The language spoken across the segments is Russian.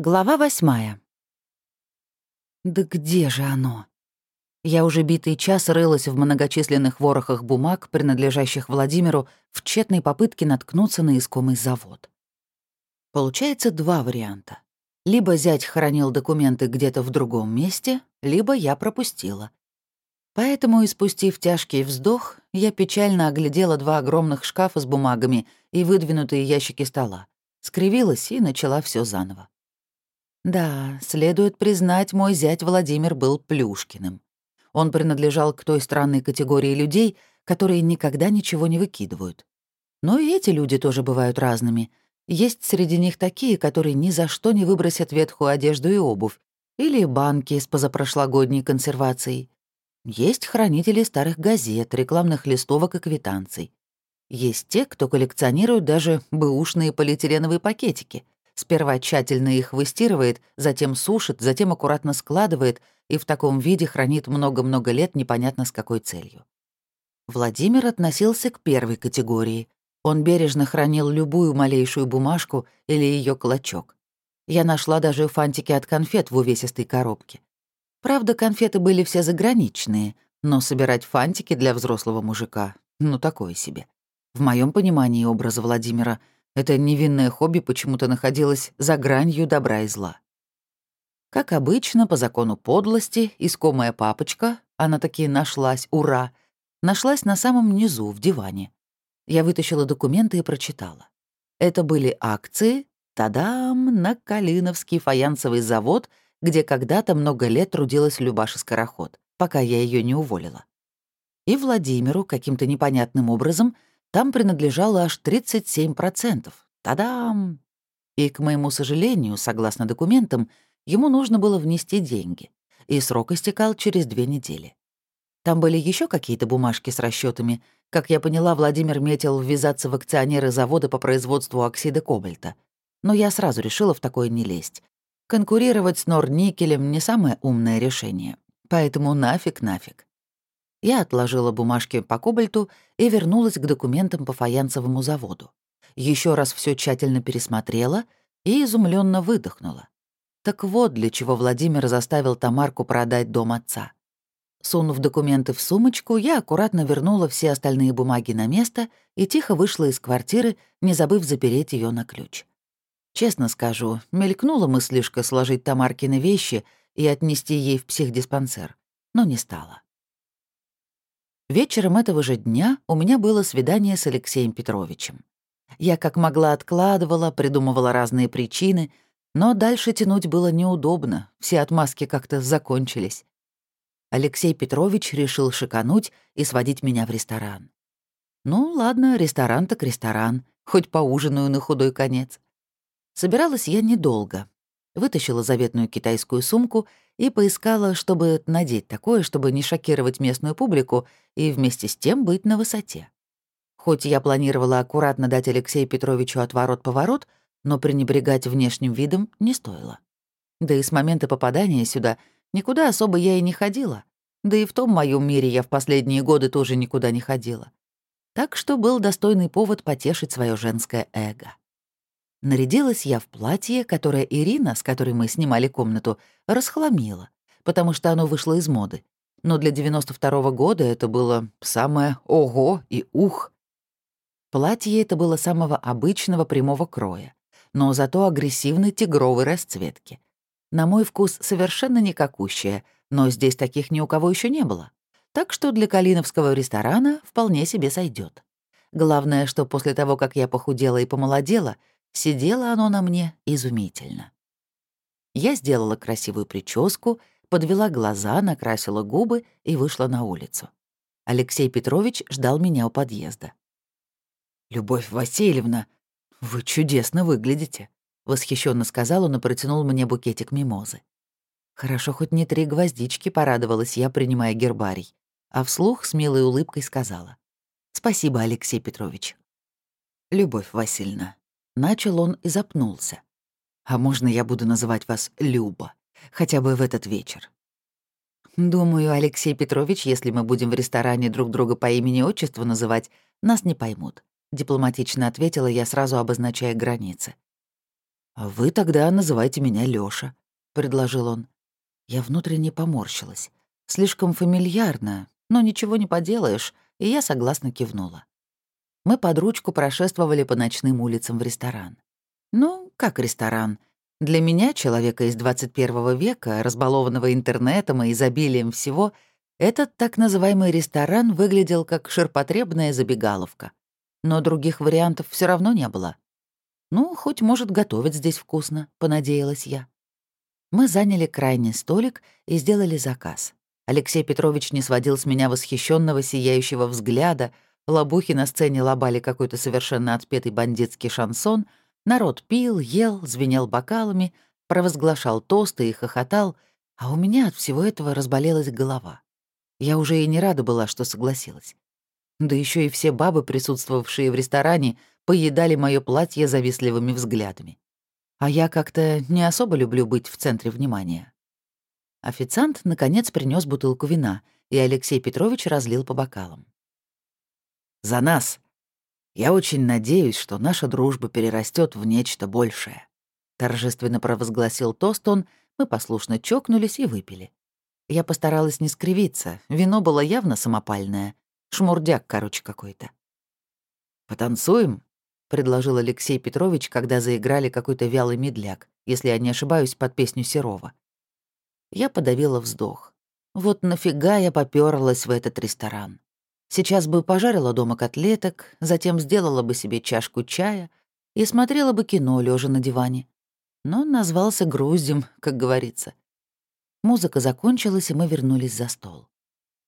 Глава восьмая. Да где же оно? Я уже битый час рылась в многочисленных ворохах бумаг, принадлежащих Владимиру, в тщетной попытке наткнуться на искомый завод. Получается два варианта. Либо зять хранил документы где-то в другом месте, либо я пропустила. Поэтому, испустив тяжкий вздох, я печально оглядела два огромных шкафа с бумагами и выдвинутые ящики стола, скривилась и начала все заново. Да, следует признать, мой зять Владимир был Плюшкиным. Он принадлежал к той странной категории людей, которые никогда ничего не выкидывают. Но и эти люди тоже бывают разными. Есть среди них такие, которые ни за что не выбросят ветхую одежду и обувь, или банки с позапрошлогодней консервацией. Есть хранители старых газет, рекламных листовок и квитанций. Есть те, кто коллекционирует даже бэушные полиэтиленовые пакетики — Сперва тщательно их выстирывает, затем сушит, затем аккуратно складывает и в таком виде хранит много-много лет непонятно с какой целью. Владимир относился к первой категории. Он бережно хранил любую малейшую бумажку или ее клочок. Я нашла даже фантики от конфет в увесистой коробке. Правда, конфеты были все заграничные, но собирать фантики для взрослого мужика — ну такое себе. В моем понимании образа Владимира — это невинное хобби почему-то находилось за гранью добра и зла. Как обычно, по закону подлости, искомая папочка, она таки нашлась, ура, нашлась на самом низу, в диване. Я вытащила документы и прочитала. Это были акции, тадам, на Калиновский фаянсовый завод, где когда-то много лет трудилась Любаша Скороход, пока я ее не уволила. И Владимиру каким-то непонятным образом — там принадлежало аж 37%. Та-дам! И, к моему сожалению, согласно документам, ему нужно было внести деньги, и срок истекал через две недели. Там были еще какие-то бумажки с расчетами. Как я поняла, Владимир метил ввязаться в акционеры завода по производству оксида кобальта. Но я сразу решила в такое не лезть. Конкурировать с Норникелем — не самое умное решение. Поэтому нафиг, нафиг. Я отложила бумажки по кобальту и вернулась к документам по фаянсовому заводу. Еще раз все тщательно пересмотрела и изумленно выдохнула. Так вот, для чего Владимир заставил Тамарку продать дом отца. Сунув документы в сумочку, я аккуратно вернула все остальные бумаги на место и тихо вышла из квартиры, не забыв запереть ее на ключ. Честно скажу, мелькнула мыслишка сложить Тамаркины вещи и отнести ей в психдиспансер, но не стала. Вечером этого же дня у меня было свидание с Алексеем Петровичем. Я как могла откладывала, придумывала разные причины, но дальше тянуть было неудобно, все отмазки как-то закончились. Алексей Петрович решил шикануть и сводить меня в ресторан. Ну, ладно, ресторан так ресторан, хоть поужинаю на худой конец. Собиралась я недолго. Вытащила заветную китайскую сумку и поискала, чтобы надеть такое, чтобы не шокировать местную публику и вместе с тем быть на высоте. Хоть я планировала аккуратно дать Алексею Петровичу отворот-поворот, но пренебрегать внешним видом не стоило. Да и с момента попадания сюда никуда особо я и не ходила. Да и в том моем мире я в последние годы тоже никуда не ходила. Так что был достойный повод потешить свое женское эго. Нарядилась я в платье, которое Ирина, с которой мы снимали комнату, расхламила, потому что оно вышло из моды. Но для 92-го года это было самое «ого» и «ух». Платье это было самого обычного прямого кроя, но зато агрессивной тигровой расцветки. На мой вкус совершенно никакущее, но здесь таких ни у кого еще не было. Так что для калиновского ресторана вполне себе сойдет. Главное, что после того, как я похудела и помолодела, Сидело оно на мне изумительно. Я сделала красивую прическу, подвела глаза, накрасила губы и вышла на улицу. Алексей Петрович ждал меня у подъезда. «Любовь Васильевна, вы чудесно выглядите», — восхищенно сказал он и протянул мне букетик мимозы. Хорошо, хоть не три гвоздички, порадовалась я, принимая гербарий, а вслух с милой улыбкой сказала. «Спасибо, Алексей Петрович». «Любовь Васильевна, Начал он и запнулся. «А можно я буду называть вас Люба? Хотя бы в этот вечер?» «Думаю, Алексей Петрович, если мы будем в ресторане друг друга по имени-отчеству называть, нас не поймут», — дипломатично ответила я, сразу обозначая границы. «А вы тогда называйте меня Лёша», — предложил он. Я внутренне поморщилась. Слишком фамильярно, но ничего не поделаешь, и я согласно кивнула. Мы под ручку прошествовали по ночным улицам в ресторан. Ну, как ресторан? Для меня, человека из 21 века, разбалованного интернетом и изобилием всего, этот так называемый ресторан выглядел как ширпотребная забегаловка. Но других вариантов все равно не было. Ну, хоть, может, готовить здесь вкусно, понадеялась я. Мы заняли крайний столик и сделали заказ. Алексей Петрович не сводил с меня восхищенного сияющего взгляда, лобухи на сцене лобали какой-то совершенно отпетый бандитский шансон, народ пил, ел, звенел бокалами, провозглашал тосты и хохотал, а у меня от всего этого разболелась голова. Я уже и не рада была, что согласилась. Да еще и все бабы, присутствовавшие в ресторане, поедали мое платье завистливыми взглядами. А я как-то не особо люблю быть в центре внимания. Официант, наконец, принес бутылку вина, и Алексей Петрович разлил по бокалам. «За нас! Я очень надеюсь, что наша дружба перерастет в нечто большее», — торжественно провозгласил тост он, мы послушно чокнулись и выпили. Я постаралась не скривиться, вино было явно самопальное, шмурдяк, короче, какой-то. «Потанцуем?» — предложил Алексей Петрович, когда заиграли какой-то вялый медляк, если я не ошибаюсь, под песню Серова. Я подавила вздох. Вот нафига я попёрлась в этот ресторан? Сейчас бы пожарила дома котлеток, затем сделала бы себе чашку чая и смотрела бы кино, лежа на диване. Но назвался груздем, как говорится. Музыка закончилась, и мы вернулись за стол.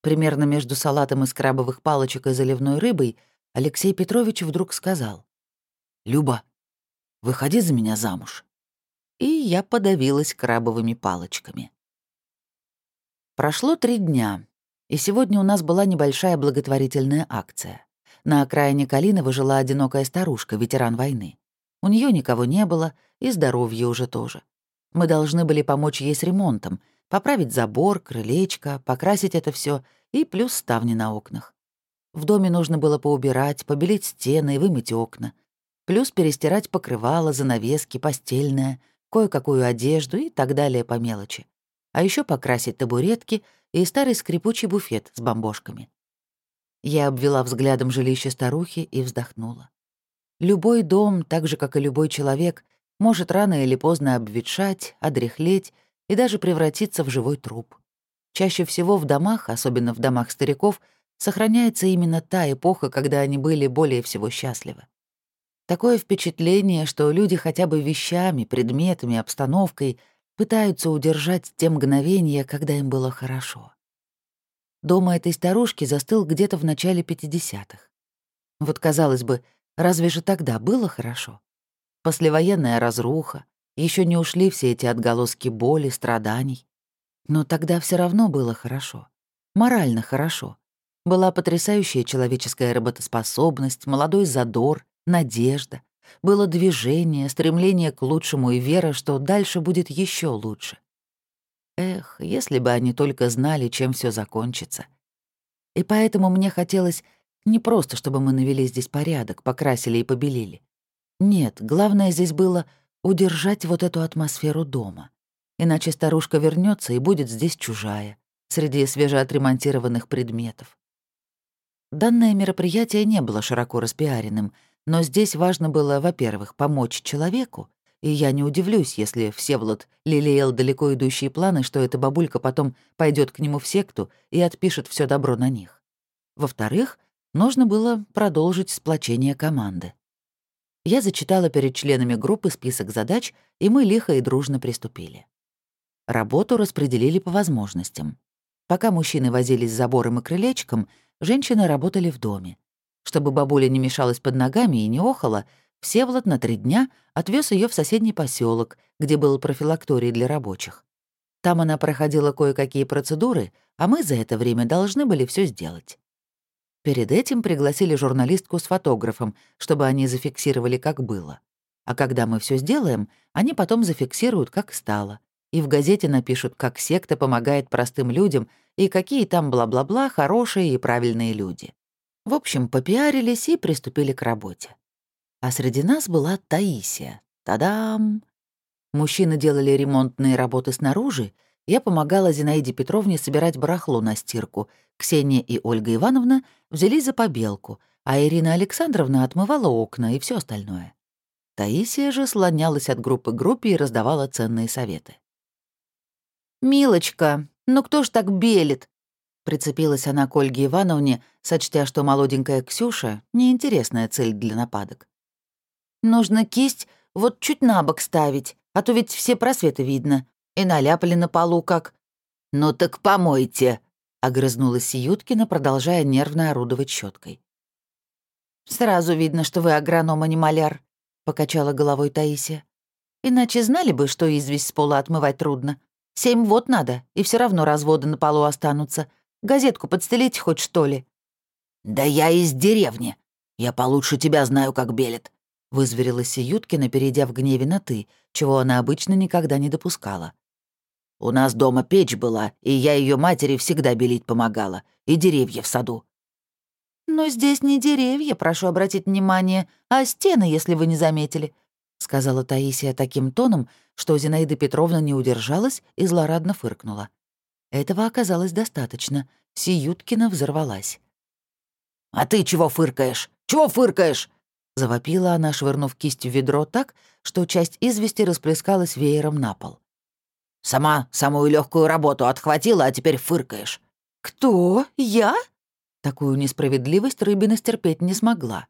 Примерно между салатом из крабовых палочек и заливной рыбой Алексей Петрович вдруг сказал. «Люба, выходи за меня замуж». И я подавилась крабовыми палочками. Прошло три дня, и сегодня у нас была небольшая благотворительная акция. На окраине Калиновы жила одинокая старушка, ветеран войны. У нее никого не было, и здоровье уже тоже. Мы должны были помочь ей с ремонтом, поправить забор, крылечко, покрасить это все и плюс ставни на окнах. В доме нужно было поубирать, побелить стены и вымыть окна плюс перестирать покрывало, занавески, постельное, кое-какую одежду и так далее по мелочи. А еще покрасить табуретки и старый скрипучий буфет с бомбошками. Я обвела взглядом жилище старухи и вздохнула. Любой дом, так же, как и любой человек, может рано или поздно обветшать, одряхлеть и даже превратиться в живой труп. Чаще всего в домах, особенно в домах стариков, сохраняется именно та эпоха, когда они были более всего счастливы. Такое впечатление, что люди хотя бы вещами, предметами, обстановкой пытаются удержать те мгновения, когда им было хорошо. Дома этой старушки застыл где-то в начале 50-х. Вот, казалось бы, разве же тогда было хорошо? Послевоенная разруха, еще не ушли все эти отголоски боли, страданий. Но тогда все равно было хорошо. Морально хорошо. Была потрясающая человеческая работоспособность, молодой задор, надежда, было движение, стремление к лучшему и вера, что дальше будет еще лучше. Эх, если бы они только знали, чем все закончится. И поэтому мне хотелось не просто, чтобы мы навели здесь порядок, покрасили и побелили. Нет, главное здесь было удержать вот эту атмосферу дома. Иначе старушка вернется и будет здесь чужая, среди свежеотремонтированных предметов. Данное мероприятие не было широко распиаренным — но здесь важно было, во-первых, помочь человеку, и я не удивлюсь, если Всеволод лелеял далеко идущие планы, что эта бабулька потом пойдет к нему в секту и отпишет все добро на них. Во-вторых, нужно было продолжить сплочение команды. Я зачитала перед членами группы список задач, и мы лихо и дружно приступили. Работу распределили по возможностям. Пока мужчины возились с забором и крылечком, женщины работали в доме. Чтобы бабуля не мешалась под ногами и не охала, Всеволод на три дня отвез ее в соседний поселок, где был профилакторий для рабочих. Там она проходила кое-какие процедуры, а мы за это время должны были все сделать. Перед этим пригласили журналистку с фотографом, чтобы они зафиксировали, как было. А когда мы все сделаем, они потом зафиксируют, как стало. И в газете напишут, как секта помогает простым людям и какие там бла-бла-бла хорошие и правильные люди. В общем, попиарились и приступили к работе. А среди нас была Таисия. Та-дам! Мужчины делали ремонтные работы снаружи, я помогала Зинаиде Петровне собирать барахло на стирку. Ксения и Ольга Ивановна взялись за побелку, а Ирина Александровна отмывала окна и все остальное. Таисия же слонялась от группы к группе и раздавала ценные советы. «Милочка, ну кто ж так белит?» Прицепилась она к Ольге Ивановне, сочтя, что молоденькая Ксюша — неинтересная цель для нападок. «Нужно кисть вот чуть на бок ставить, а то ведь все просветы видно. И наляпали на полу как...» «Ну так помойте», — огрызнулась Сиюткина, продолжая нервно орудовать щеткой. «Сразу видно, что вы агроном, а не маляр», — покачала головой Таисия. «Иначе знали бы, что известь с пола отмывать трудно. Семь вод надо, и все равно разводы на полу останутся. Газетку подстелить хоть что ли?» «Да я из деревни. Я получше тебя знаю, как белит», — вызверилась Сиюткина, перейдя в гневе на «ты», чего она обычно никогда не допускала. «У нас дома печь была, и я ее матери всегда белить помогала, и деревья в саду». «Но здесь не деревья, прошу обратить внимание, а стены, если вы не заметили», — сказала Таисия таким тоном, что Зинаида Петровна не удержалась и злорадно фыркнула. Этого оказалось достаточно. Сиюткина взорвалась. «А ты чего фыркаешь? Чего фыркаешь?» Завопила она, швырнув кисть в ведро так, что часть извести расплескалась веером на пол. «Сама самую легкую работу отхватила, а теперь фыркаешь». «Кто? Я?» Такую несправедливость Рыбина стерпеть не смогла.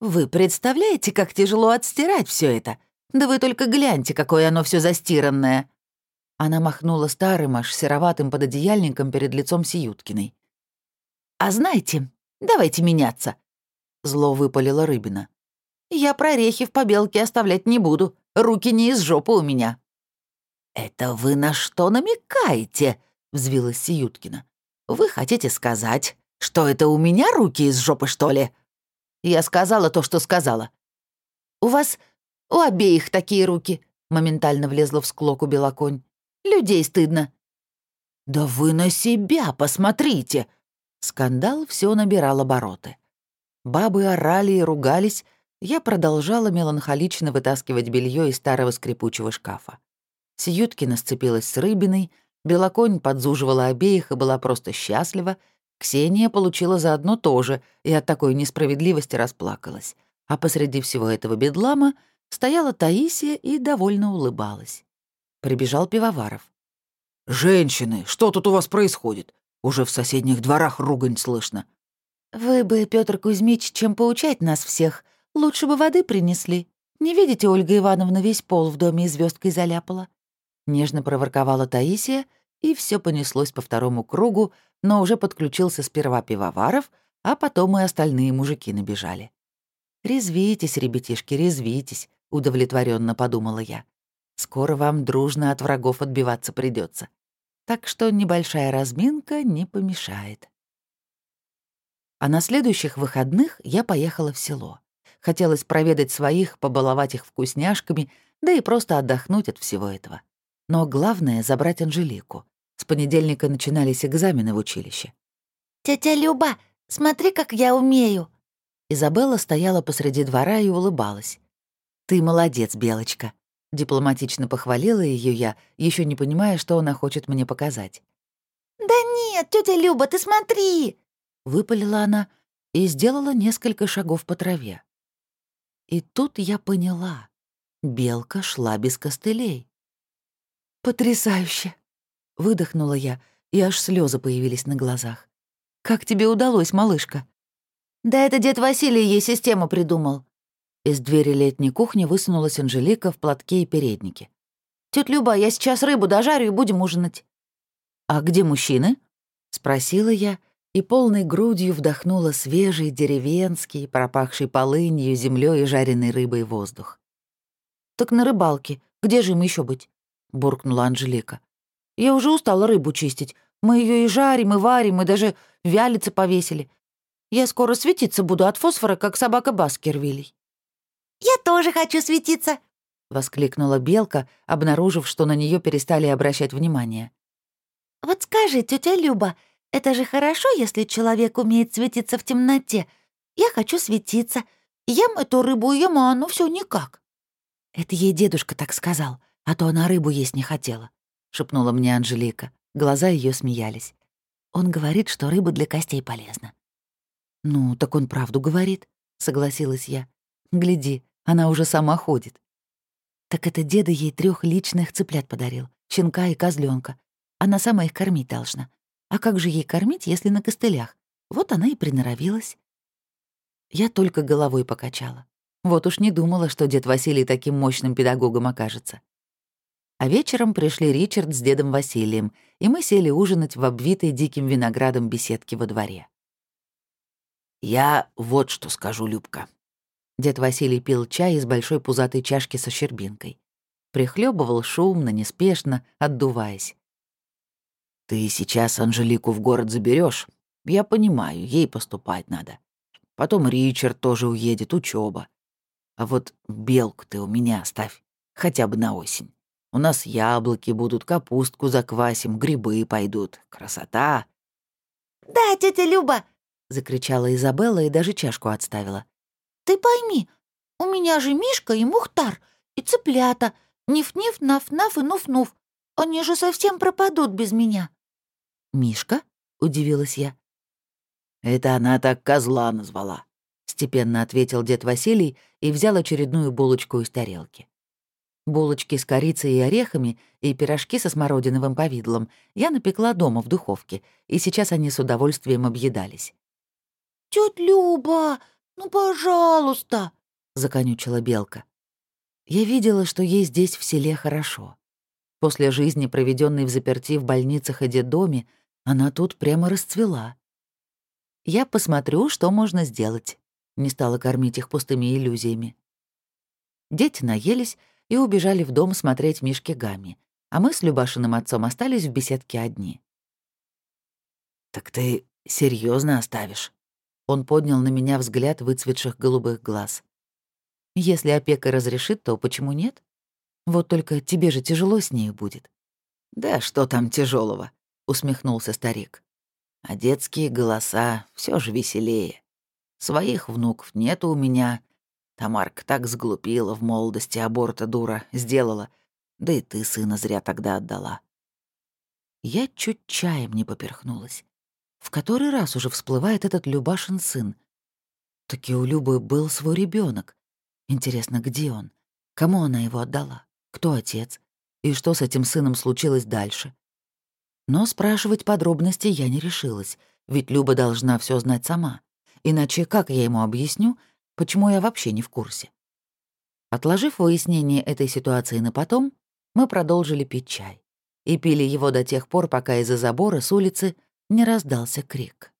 «Вы представляете, как тяжело отстирать все это? Да вы только гляньте, какое оно все застиранное!» Она махнула старым, аж сероватым пододеяльником перед лицом Сиюткиной. «А знаете, давайте меняться», — зло выпалила Рыбина. «Я прорехи в побелке оставлять не буду. Руки не из жопы у меня». «Это вы на что намекаете?» — взвилась Сиюткина. «Вы хотите сказать, что это у меня руки из жопы, что ли?» Я сказала то, что сказала. «У вас у обеих такие руки», — моментально влезла в склоку Белоконь. Людей стыдно». «Да вы на себя посмотрите!» Скандал все набирал обороты. Бабы орали и ругались, я продолжала меланхолично вытаскивать белье из старого скрипучего шкафа. Сиюткина сцепилась с Рыбиной, Белоконь подзуживала обеих и была просто счастлива, Ксения получила заодно тоже и от такой несправедливости расплакалась. А посреди всего этого бедлама стояла Таисия и довольно улыбалась. Прибежал Пивоваров. «Женщины, что тут у вас происходит? Уже в соседних дворах ругань слышно». «Вы бы, Петр Кузьмич, чем поучать нас всех, лучше бы воды принесли. Не видите, Ольга Ивановна весь пол в доме звездкой заляпала?» Нежно проворковала Таисия, и все понеслось по второму кругу, но уже подключился сперва Пивоваров, а потом и остальные мужики набежали. «Резвитесь, ребятишки, резвитесь», — удовлетворенно подумала я. Скоро вам дружно от врагов отбиваться придется. Так что небольшая разминка не помешает. А на следующих выходных я поехала в село. Хотелось проведать своих, побаловать их вкусняшками, да и просто отдохнуть от всего этого. Но главное — забрать Анжелику. С понедельника начинались экзамены в училище. «Тетя Люба, смотри, как я умею!» Изабелла стояла посреди двора и улыбалась. «Ты молодец, Белочка», Дипломатично похвалила ее я, еще не понимая, что она хочет мне показать. «Да нет, тетя Люба, ты смотри!» Выпалила она и сделала несколько шагов по траве. И тут я поняла. Белка шла без костылей. «Потрясающе!» — выдохнула я, и аж слезы появились на глазах. «Как тебе удалось, малышка?» «Да это дед Василий ей систему придумал», из двери летней кухни высунулась Анжелика в платке и переднике. «Тётя Люба, я сейчас рыбу дожарю и будем ужинать». «А где мужчины?» — спросила я, и полной грудью вдохнула свежий, деревенский, пропахший полынью, землей и жареной рыбой воздух. «Так на рыбалке. Где же им еще быть?» — буркнула Анжелика. «Я уже устала рыбу чистить. Мы ее и жарим, и варим, и даже вялицы повесили. Я скоро светиться буду от фосфора, как собака Баскервилей». «Я тоже хочу светиться!» — воскликнула Белка, обнаружив, что на нее перестали обращать внимание. «Вот скажи, тетя Люба, это же хорошо, если человек умеет светиться в темноте. Я хочу светиться. Ем эту рыбу, ем, а оно все никак». Это ей дедушка так сказал. а то она рыбу есть не хотела», — шепнула мне Анжелика. Глаза ее смеялись. «Он говорит, что рыба для костей полезна». «Ну, так он правду говорит», — согласилась я. «Гляди, она уже сама ходит». Так это деда ей трех личных цыплят подарил, щенка и козленка. Она сама их кормить должна. А как же ей кормить, если на костылях? Вот она и приноровилась. Я только головой покачала. Вот уж не думала, что дед Василий таким мощным педагогом окажется. А вечером пришли Ричард с дедом Василием, и мы сели ужинать в обвитой диким виноградом беседке во дворе. «Я вот что скажу, Любка». Дед Василий пил чай из большой пузатой чашки со щербинкой. Прихлебывал шумно, неспешно, отдуваясь. «Ты сейчас Анжелику в город заберешь. Я понимаю, ей поступать надо. Потом Ричард тоже уедет, учеба. А вот белку ты у меня оставь, хотя бы на осень. У нас яблоки будут, капустку заквасим, грибы пойдут. Красота!» «Да, тетя Люба!» — закричала Изабелла и даже чашку отставила. «Ты пойми, у меня же Мишка и Мухтар, и цыплята, ниф-ниф, наф-наф и нуф-нуф. Они же совсем пропадут без меня». «Мишка?» — удивилась я. «Это она так козла назвала», — степенно ответил дед Василий и взял очередную булочку из тарелки. Булочки с корицей и орехами и пирожки со смородиновым повидлом я напекла дома в духовке, и сейчас они с удовольствием объедались. «Тётя Люба, ну, пожалуйста!» — законючила Белка. Я видела, что ей здесь в селе хорошо. После жизни, проведенной в заперти в больницах и детдоме, она тут прямо расцвела. Я посмотрю, что можно сделать. Не стала кормить их пустыми иллюзиями. Дети наелись и убежали в дом смотреть Мишки Гамми, а мы с Любашиным отцом остались в беседке одни. «Так ты серьезно оставишь?» Он поднял на меня взгляд выцветших голубых глаз. «Если опека разрешит, то почему нет? Вот только тебе же тяжело с ней будет». «Да что там тяжелого? усмехнулся старик. А детские голоса все же веселее. Своих внуков нету у меня. Тамарка так сглупила в молодости, аборта дура сделала. Да и ты сына зря тогда отдала. Я чуть чаем не поперхнулась. В который раз уже всплывает этот Любашин сын. Таки у Любы был свой ребенок. Интересно, где он? Кому она его отдала? Кто отец? И что с этим сыном случилось дальше? Но спрашивать подробности я не решилась, ведь Люба должна все знать сама. Иначе как я ему объясню, почему я вообще не в курсе? Отложив выяснение этой ситуации на потом, мы продолжили пить чай. И пили его до тех пор, пока из-за забора с улицы не раздался крик.